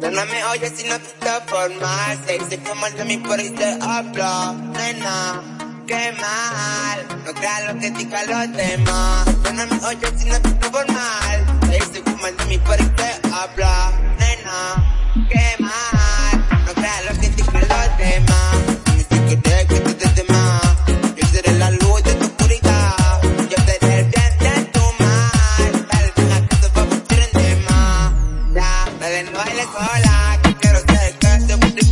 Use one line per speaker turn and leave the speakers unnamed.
Pero no me oyes si no te por mal. Se dice que mal de mí por ahí te hablo. Nena, qué mal. No creas lo que digan los demás. Pero no me oyes si no te por Ya, dale, no bailes sola. Que quiero que